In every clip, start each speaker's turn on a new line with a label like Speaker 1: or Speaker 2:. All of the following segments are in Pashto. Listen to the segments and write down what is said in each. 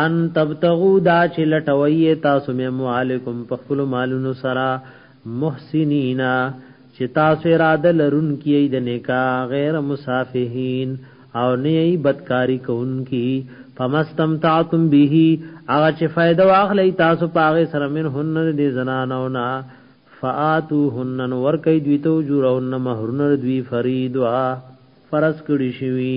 Speaker 1: ان تبتغو دا چې لټوي تاسو مې معالکم په خپل مالونو سره محسنینا چې تاسو اراده لرون کیي د نکاح غیر مسافهین او نه ای بدکاری کوونکی فمستمتعتم به هغه چې فائدہ واخلې تاسو پاغه سره من هن دې زنانو نه فاتو هن ور کوي دوی ته جوړون مہرن دوی فریدوا فرض کړی شوی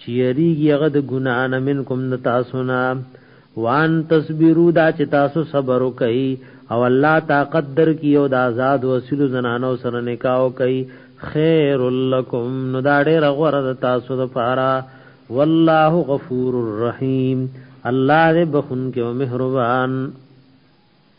Speaker 1: چې یریږي هغه د ګناه نه منکم د تاسو نه وان تصبرو دا چې تاسو صبر وکړي او الله طاقت درکې او د آزاد وسیلو زنانو سره نکاح وکړي خیر لکم نو دا ډېر غوړه د تاسو لپاره والله غفور الرحیم الله دې بخون کې او مهربان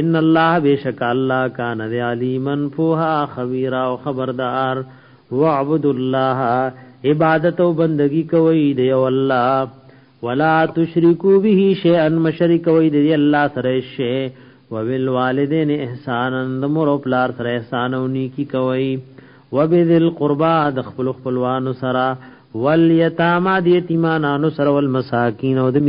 Speaker 1: ان الله بشک الله کان ذی علیمن فوها خبیر او خبردار وعبد الله عبادت او بندگی کوي دی الله ولا تشرکو به شیئا مشرک وی دی الله سره شی وبال والدین احسانا د مور او پلار سره احسان او نیکی کوي وبذل قربا د خپل خپلوانو سره والیتاما د یتیمانو سره والمساکین او د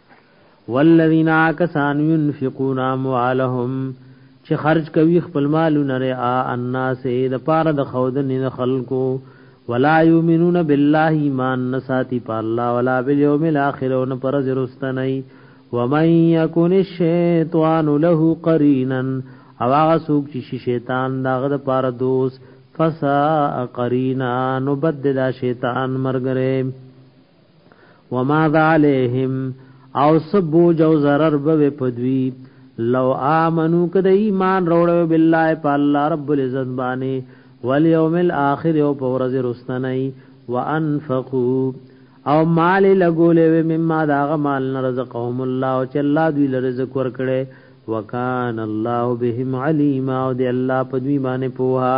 Speaker 1: والذین کسان ينفقون اموالهم چې خرج کوي خپل مالونه رعا الناس د پاره د خودنې د خلکو ولا یؤمنون بالله ایمان نساتی په الله ولا بالیوم الاخر او نه پر زرستنی ومن یکون الشیطان له قرینا او هغه څوک چې شیطان داغه د پاره دوست فسا قرینا نو بددا شیطان مرګره وما ذا علیہم او سبو جو ضرر به پدوی لو آمنو کده ایمان روړو بالله په الله رب العزت باندې والیوم الاخر او په ورځ رستنی وانفقوا او مال لګولې و مما داغه مال نه رزقهم الله او چې الله دوی له رزق ورکړي وکان الله بهم علیم او دی الله په دوی باندې پوها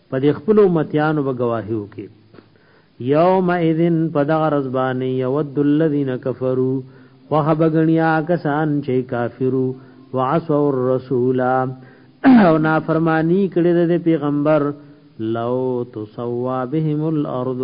Speaker 1: په دې خپل امتیانو به گواهی وکي یوم اذن په دغه رزبانی یود الذین کفروا خوخه بغنیا کسان چې کافرو وعصوا الرسول او نافرمانی کړی د پیغمبر لو تسوا بهم الارض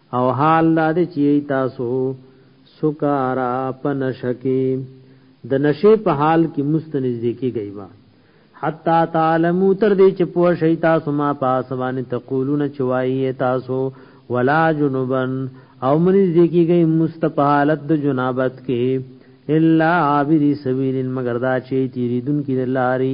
Speaker 1: او حال دا دی چې تاسو سکارا په نشه کې د نشې په حال کې مستنزدې کېږئ با حتا تعلمو تر دې چې پوه شئ تاسو ما پاس باندې تقولون چې وایي تاسو ولا جنبن او منځ دې کېږئ مستپحالت د جنابت کې الا عابر سبیل مگر دا چې تیریدون کې لاري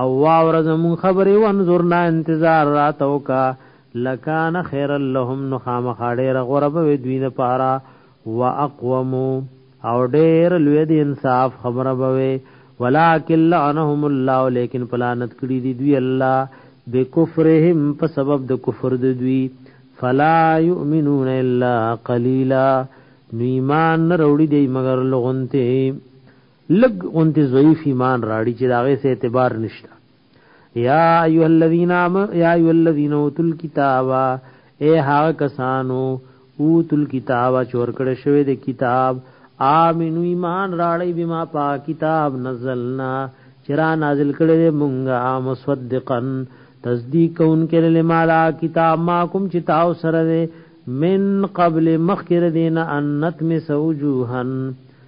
Speaker 1: او واور زمون خبرې وانظرنا انتظار راتو کا لکان خیر لهم نو خامخاړې رغور به دوی نه پارا واقوم او ډېر لوی دی انصاف خبره به ولکن لعنهم الله لیکن پلانت کړي دی دوی الله بکفرهم په سبب د کفر د دوی فلا یؤمنون الا قلیلا نو ایمان نه وروړي دی مگر لغونته لږ غونتی ضعیف ایمان راړي چې داغه سه اعتبار نشته یا ایها الذین آم یا ایها الذین اوتل کتاب اے ها کسانو اوتل کتاب چور کړه شوی د کتاب امنو ایمان راړی بما پا کتاب نزلنا چرا نازل کړه مونږه مصدقن تصدیق کون کړه لما لا کتاب ما کوم چې تاو سره من قبل مخکره دینه انت می سوجوهن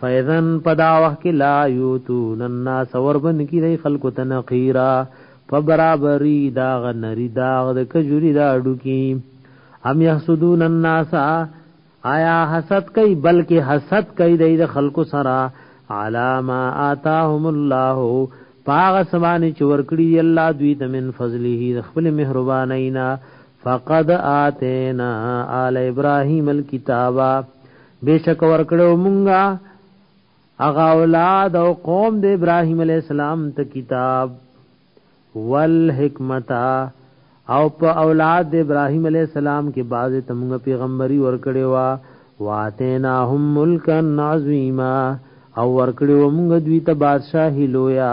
Speaker 1: فیذن پدا وخت کې لا یوتون الناس وربن کې دی خلکو تنقیرا په برابرۍ دا غنری دا د کجوري دا اډو کې ام یحسدون الناس آیا حسد کوي بلکې حسد کوي د خلکو سره علاما آتاهم الله پاغ سبانی چې ورکړي الله دوی ته من فضله خپل مهربانینا فقد آتینا آل ابراهیم الكتابا بشک ورکړو مونږه اغا اولاد او قوم د ابراهیم علی السلام ته کتاب والحکمتا او په اولاد د ابراهیم علی السلام کې باز ته مونږه پیغمبري ورکړې وا واتینا هم ملکن عظیما او ورکړو مونږ دوی ته بادشاہی لویا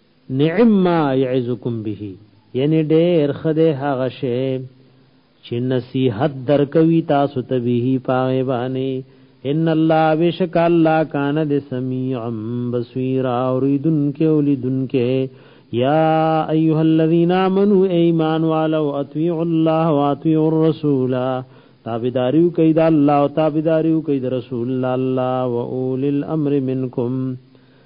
Speaker 1: نعم ما يعزكم به یعنی ډېر خده هغه شی چې نصیحت درکوي تاسو ته به پاغه باندې ان الله بشک الله کان د سميع بصير اوریدن کې اولیدن کې یا ایها الذين امنوا ایمان والو اطیعوا الله واطیعوا الرسول تابعداریو کوي د الله او تابعداریو کوي د رسول الله او اول الامر منکم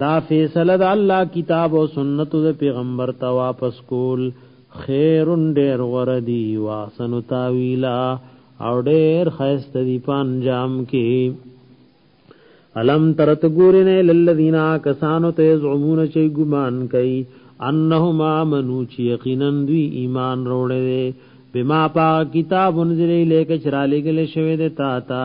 Speaker 1: دا فیصله د الله کتاب او سنت د پیغمبر ته واپس کول خیر ډیر غره دی واسن تاویلا او ډیر خیست دی پان جام کې علم ترت ګورین للذین کسانو ته زعمون چې ګمان کوي انهم امنو چې یقینا دوی ایمان وروړي بما پا کتاب انزل الیک چرالی گلی شوی دی تا تا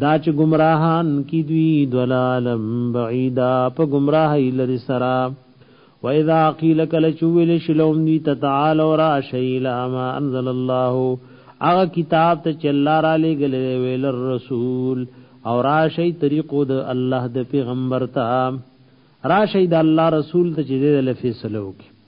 Speaker 1: دا چې ګمراهان کی دوی دلالم بعیدا په ګمراهی لري سرا و اذا قیل کل چویل شلوم دی تتعال اور شیل ما انزل الله هغه کتاب ته چې الله را لېګلې ویل رسول او راشي طریقو د الله د پیغمبر ته راشي د الله رسول ته چې د فیصلو کې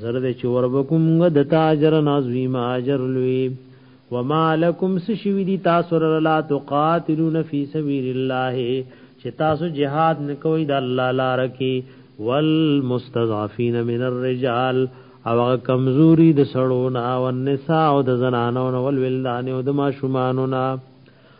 Speaker 1: زرد چې وربکم غد تاجر نازویم اجر لوی وما لکم سشوی دی تاسو لا تقاتلون فی سبیل الله چې تاسو جهاد نکوي د الله لار کې والمستضعفین من الرجال او هغه کمزوري د سړو نه او النساء او د زنانو نه ولولدان او د ماشومانو نه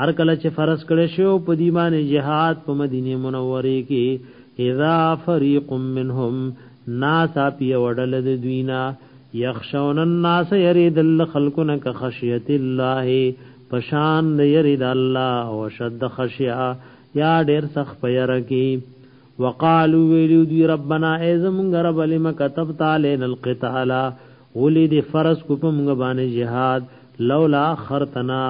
Speaker 1: هر کله چې فرض کړي شو په دی باندې جهاد په مدینه منوره کې اذا فريق منهم ناس اپی وړل د دوینا یخشون الناس یرید الخلقن کخشیت الله پشان یرید الله او شد خشیا یا ډیر سخ پیر کی وقالو ویلو دی ربنا ایزم غرب لما كتبت علينا القتال اولی دی فرض کو په مونږ باندې جهاد لولا خرتنا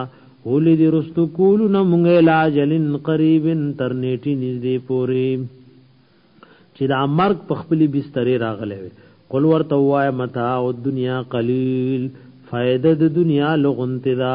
Speaker 1: اولی دی رستو کولو نه مونږ لاجلن قریب انټرنیټی نږدې پوری چې دا مرګ په خپل بستر راغلی وي قل ورته وای متاع الدنیا قلیل فائدہ د دنیا لغنت دا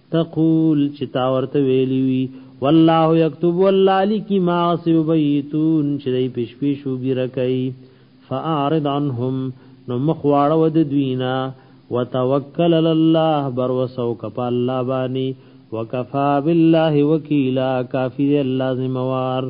Speaker 1: تقول چې تا ورته ویلی وی والله یكتب والله لکی ما سیبیتون چې دای پشپې شو ګیره کوي فاعرض عنهم نو مخواړه ود دوینا وتوکل الله بر وسو کپ الله بانی وکفا بالله وکیلا کافی الله ذمہوار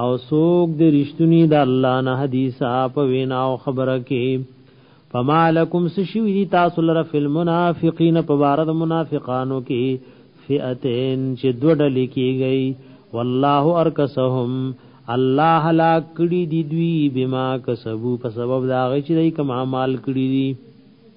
Speaker 1: او سوک د رښتونی د الله نه حدیث په وینا او خبره کې فما لکم سشوی دی تاسو لره فل منافقین په بار د منافقانو کې فئتین چې دو ډلې کېږي والله ارکسهم الله لا کړي دی دوی بما کسبو په سبب دا غي چې دای کوم عمل کړی دی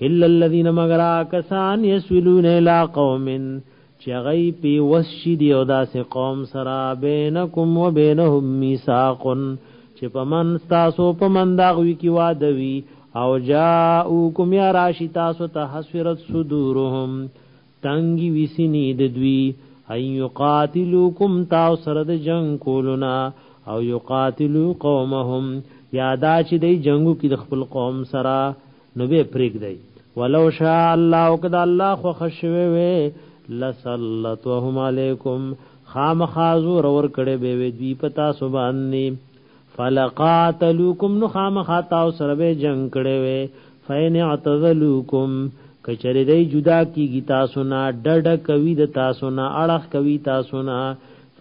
Speaker 1: الا الذين مگر کسان يسولون الى قوم چې غي پی وشي دی او داسې قوم سره بینکم وبینهم میثاق چې پمن تاسو پمن داغوي کی واده وی او جاءوکم یا راشی تاسو ته حسرت صدورهم تنګي وسینی د دوی ان یقاتلوکم تاو سره د جنگ کولنا او یقاتلو قومهم یادا چې د جنگو کې د خپل قوم سره نو به پریک دی ولو شاء الله وکد الله خو خشوي وي لسلط وهم علیکم خامخازو رور کړي به وي دی پتا سبحان فلقاتلوکم نو خامخا تاو سره به جنگ کړي وي فین اعتزلوکم کچری دی جدا کیږي تاسو نه ډډ کوي د تاسو نه اړه کوي تاسو نه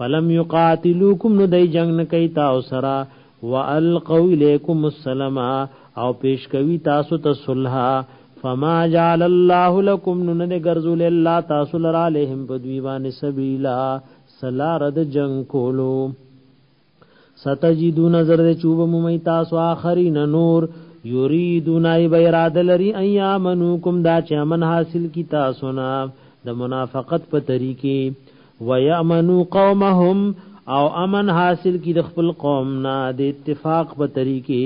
Speaker 1: فلم یقاتلوکم نو دی جنگ نه کوي تاسو سره والقوا الیکم السلام او پیش کوي تاسو ته صلح فما جعل الله لكم نن غرزول الله تاسو لرا لهم بدوی باندې سبیلا سلا رد جنگ کولو ستجدون زرد چوب ممی تاسو آخرین نور یریدون ای بیراد لری ایامنوکم دا چې امن حاصل کی تاسو نه د منافقت په طریقې ویامنو قومهم او امن حاصل کی د خپل قوم نه د اتفاق په طریقې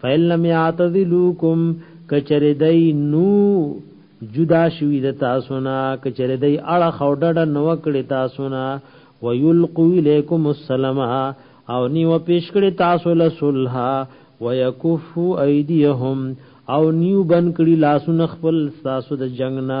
Speaker 1: فإن لم يعتزلوكم کچری دای نو جدا شوی د تاسو نه کچری دای اړه خوډډ نو کړی تاسو نه ويلقوا اليكم السلام او نیو پیش کړی تاسو له صلح ويكفوا ايديهم او نیو بن کړی لاسونه خپل تاسو د جنگ نه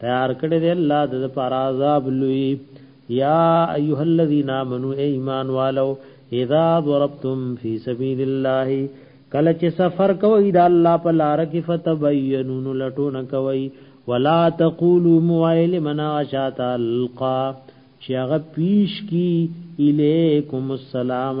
Speaker 1: تیار کړی دی الله د پر عذاب لوی یا ایها الذین آمنو ایمان والو اذا ضربتم فی سبیل الله کله چې سفر کوئ د الله په لار کې فتبینون لټون کوئ ولا تقولوا موائل منا شات القا چې هغه پیش کی الیکم السلام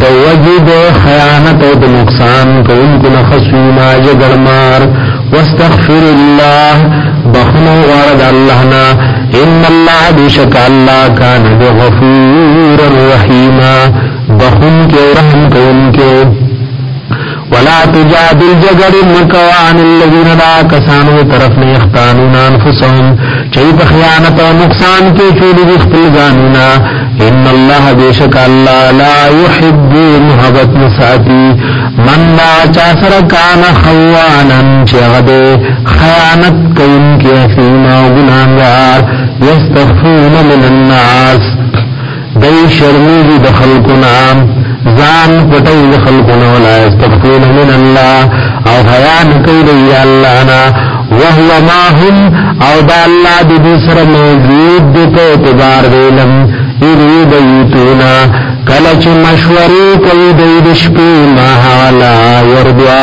Speaker 1: د وجه د خیانت او د نقصان کوونکو نه خصوما جګړ مار واستغفر الله بخنو غواړه د الله نه ان الله بشک الله کان غفور الرحیم بخون کې
Speaker 2: رحم کوونکې ولا تجادل جګړې مکوا عن الذين لا کسانو طرف نه اختانون انفسهم چي په خیانت او نقصان کې چولې دي خپل ځانونه ان الله بیشک الله لا يحب محبت نساتی من لا چا سره کان خوانا چې غده خیانت کوونکی اسینا ګناګار یستغفرون من الناس دی شرمیږي د خلکو نه ځان پټوي د خلکو نه ولا استغفرون من الله او حیا نه کوي د الله نه وهو ما هم او دا الله د دې سره موجود دی په اعتبار دی لم یری بیتونا کله چې مشورې کوي د شپې ما حالا يرضا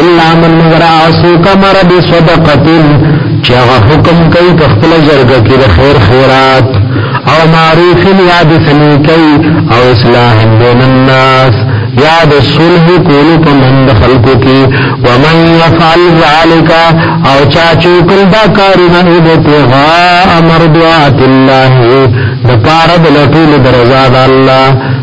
Speaker 2: الا من مگر آسو کمر بی صدقتن چاگا حکم کئی کخپل جرگ کی خیر خیرات او معروف یاد سنی کئی او اصلاح بین الناس یاد صلح کولو په مند خلقو کی ومن یفعل ذالک او چا چوکل دا کارونه ابتغاء مرضات الله د پاره د لټول درزاد الله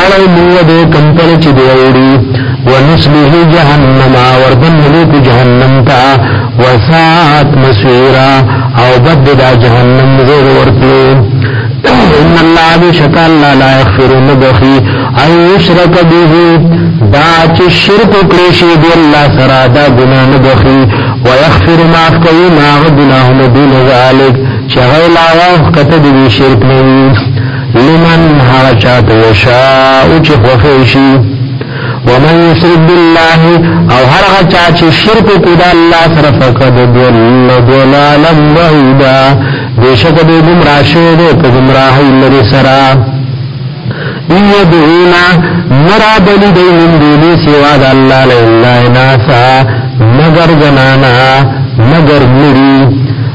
Speaker 2: اړو موږ د کمپل چې دی وړي ونسله جهنم وردن ملوک جهنم تا وساعت مسیرا او بد دا جهنم زیر ورتلو ان الله بشک الله لا يغفر مبخي اي يشرك به دا چې شرک کړی شي دی الله سره دا ګناه نه بخي ويغفر ما کوي ما ګناه نه دون ذلك چې غیر لا وخت کته دی شرک نه لمن هغه چاته یشاء چې خوښ شي ومن یشرک بالله او هر هغه چا چې شرک کوي الله سره فقد ضل ضلالا بعیدا بیشک دې گمراه شوی دی په گمراهی لري سره یدعونا مرا بلی دی من دونی سوا دا اللہ لئلہ ناسا مگر جنانا مگر مری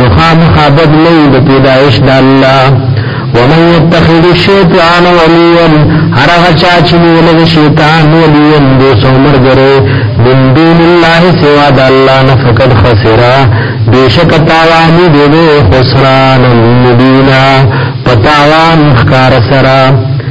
Speaker 2: مخامخا بدلی د پیدایش د الله ومن يتخذ الشیطان ولیا هر هغه چا چې ولګ شیطان ولیا د څومر ګره من دون الله سوا د الله نه فقد خسرا بیشک تاوانی دی خسران مبینا پتاوان خکار سرا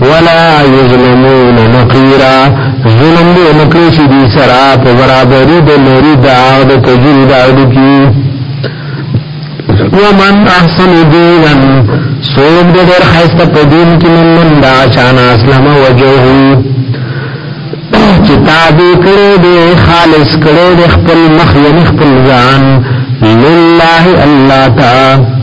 Speaker 2: ولا یظلمون نقیرا ظلم دی نکړي چې دې سره په برابرۍ د لري د هغه د کجوري د اړو کې ومن احسن دینا سوق دې ډېر خسته په دین کې من دا چان اسلام وجهه چې تابع کړي دې خالص کړي دې خپل مخ یې خپل ځان لله الله تعالی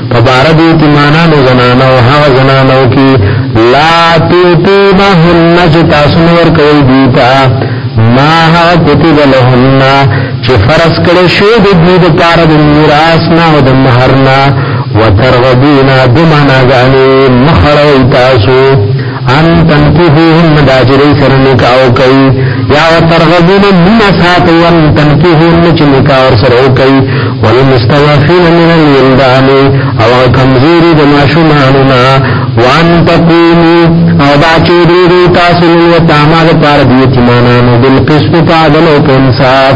Speaker 2: په باره د یتیمانانو زنانو هغه زنانو کې لا تیتیمهن چې تاسو نور کوي دوی ته ما هغه کتب لهن چې فرض کړی شوی د دوی دپاره د میراث نه او د مهر نه وترغبونا دمانا غانی مخروی تاسو ان تنکیهن دا چې دی سره نکاح کوي یا وترغبون من سات ان تنکیهن چې نکاح ور سره کوي والمستضعفين من الولدان او کمزوري د ماشومانو نه وان تقومو او دا چې دی دی تاسو له تامه لپاره دی چې مانانو بالقسط تعدل او انصاف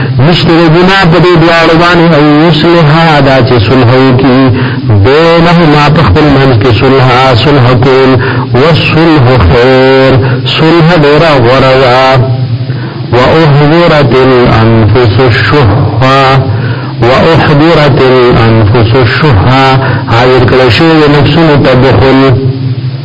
Speaker 2: نشته ګنا په دې دواړو باندې او یصلح دا چې صلح وکي بینهما په خپل منځ کې صلح صلح کول والصلح خیر صلح ډیر غوړه وا واحذرت الانفس الشح واحذرت الانفس الشح حاضر کړی شوی نفسونو ته دخول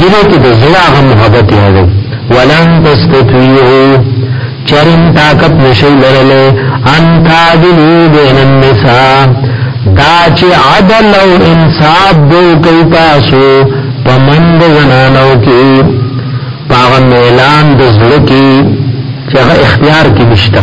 Speaker 2: دلو کی دزل آغا محبت یادو ولن تستطویعو چرم طاقت نشی لرلے ان تعدلو بین النساء دا چې عدل او انصاف دو کوي تاسو په مند زنانو کې پاغه اعلان د زړه کې چې هغه اختیار کې نشته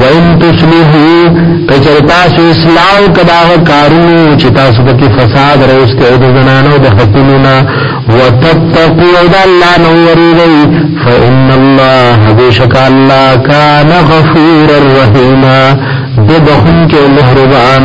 Speaker 2: وَإِن تُصْلِحُوا کچر تاسو اصلاح کداغ کارونو چې تاسو پکې فساد راوستي او د زنانو د حقونو نه وتتقوا او د الله نو وریږي فإن الله بشک الله کان غفور الرحیم د بخون کې مهربان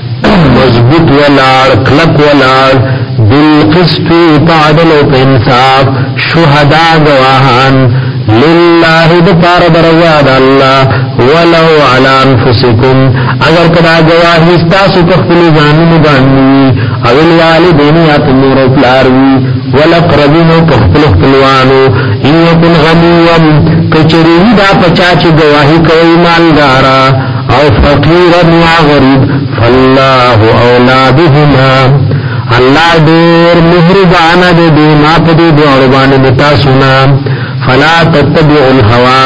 Speaker 2: مضبوط ولار کلک ولار بالقسط تعدل و انصاف شهدا گواهان لله د پار دریا د الله ولو علی انفسکم اگر کدا گواهی تاسو په خپل ځانونو باندې او الوالدین یا تمور او پلار وی ولقربین په خپل خپلوانو ان یکن غنیوم کچری دا پچا چې گواهی کوي مالدارا او فقیرا یا غریب فالله اولا بهما الله ډیر مهربان دی دی ما په دې دوه باندې متا سنا فلا تتبع الهوا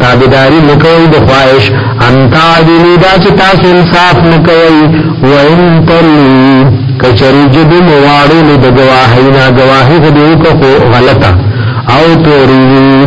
Speaker 2: تابعداري نکوي د خواهش ان تعدلوا دا چې تاسو انصاف نکوي وان تلوا کچری جد مواړو د گواهینا گواهی دې کو غلطه او توری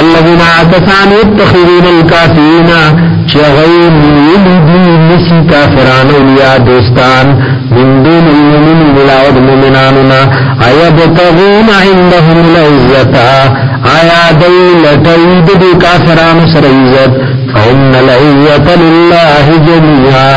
Speaker 2: الذين دو يتخذون الكافرين گا يلدي نسي كافران وليا دوستان من دون المؤمن ملاود مؤمناننا أيبتغون عندهم العزة آیا دی کافران سر عزت فإن العزة لله جميعا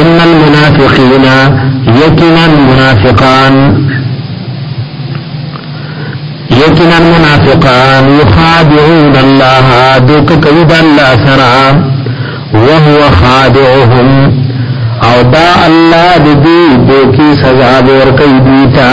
Speaker 2: ان المنافقین یقینا منافقان یقینا منافقان یخادعون الله دوک کوي د الله سره وهو خادعهم او دا الله دې دې کې سزا ورکړي دي تا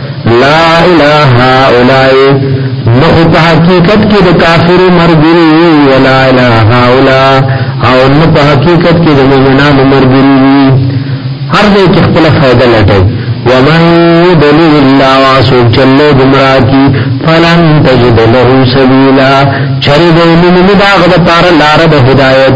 Speaker 2: لا اله اولای نخو په حقیقت کې د کافر مرګري ولا اله اولا او نه په حقیقت کې د مؤمنانو مرګري هر دې کې خپل فائدہ لټي ومن يضلل الله واسوب چلو گمراه کی فلن تجد له سبیلا چرې د مومن دا غو پار لار د هدایت